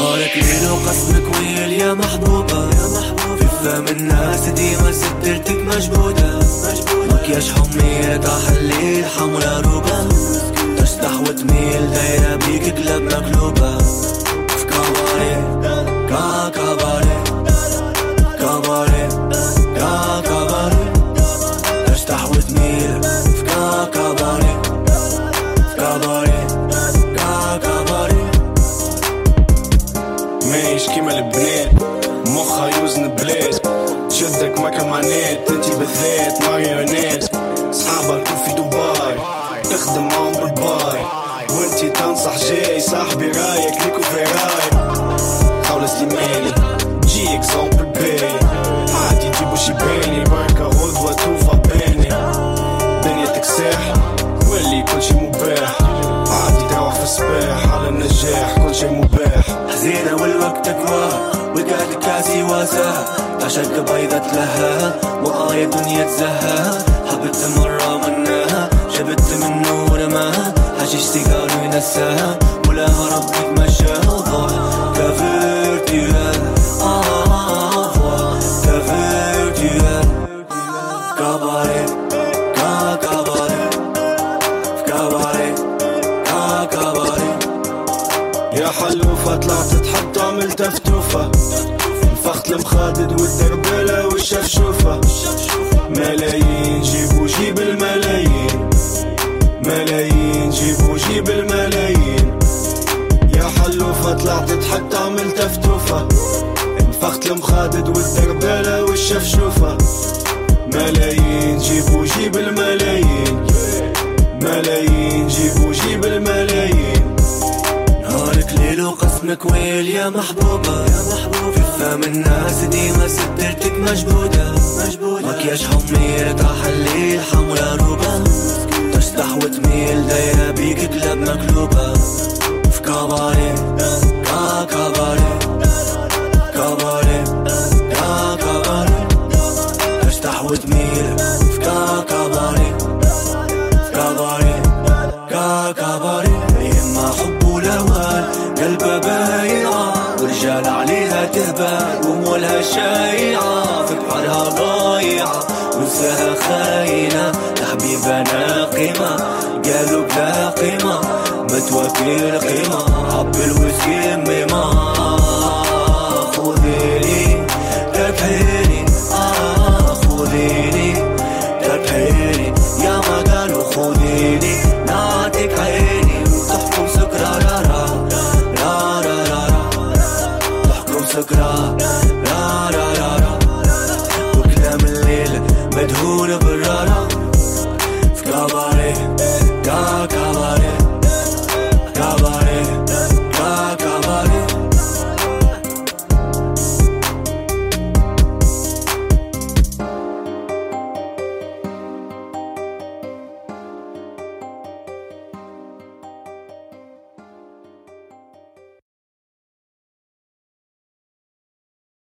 ليل وقسمك ويل يا محبوبة. يا محبوبة في فم الناس ديما سترتك مجبودة مكياج حمية طاح الليل حمرا روبة تشطح وتميل دايرة بيك كلاب مقلوبة. في كاباري كا كمانات انتي بالذات ماريونيت صحابك في دبي. تخدم معهم بالباي. وانتي تنصح جاي صاحبي رايك ليكو في راي. حول سليماني. جي اكزومبل باي عادي جيبو شي باني بركة غدوة توفى باني دنيتك ساح واللي كل شي مباح. عادي تروح في الصباح. على النجاح كل شي مباح. حزينة والوقت كواه وقعد كاسي واساه عشق بيضة لها وآية دنيا تزهى. حبت مرة منها جبت منه رماها حشيش سيجار ينساها كفرتيها آه كفرتيها كباري كا كباري كباري حلوفة طلعت تحط عملت فتوفة نفخت المخادد والدربلة والشفشوفة. ملايين جيب وجيب الملايين. ملايين جيب وجيب الملايين. يا حلوفة طلعت تحط عملت فتوفة نفخت المخادد والدربلة والشفشوفة. ملايين جيب وجيب الملايين. وقسمك ويل يا محبوبة. يا محبوبة. فم الناس ديما سترتك مجبودة. مجبودة. مكياج حمير طاح الليل حمرا بايعة ورجال عليها تهبال ومولها شايعة في بحرها ضايعة ونساها خاينة لحبيبة ناقمة قالوا بلا قيمة متوكل قيمة. حب الوسكي ميمة 沿途的。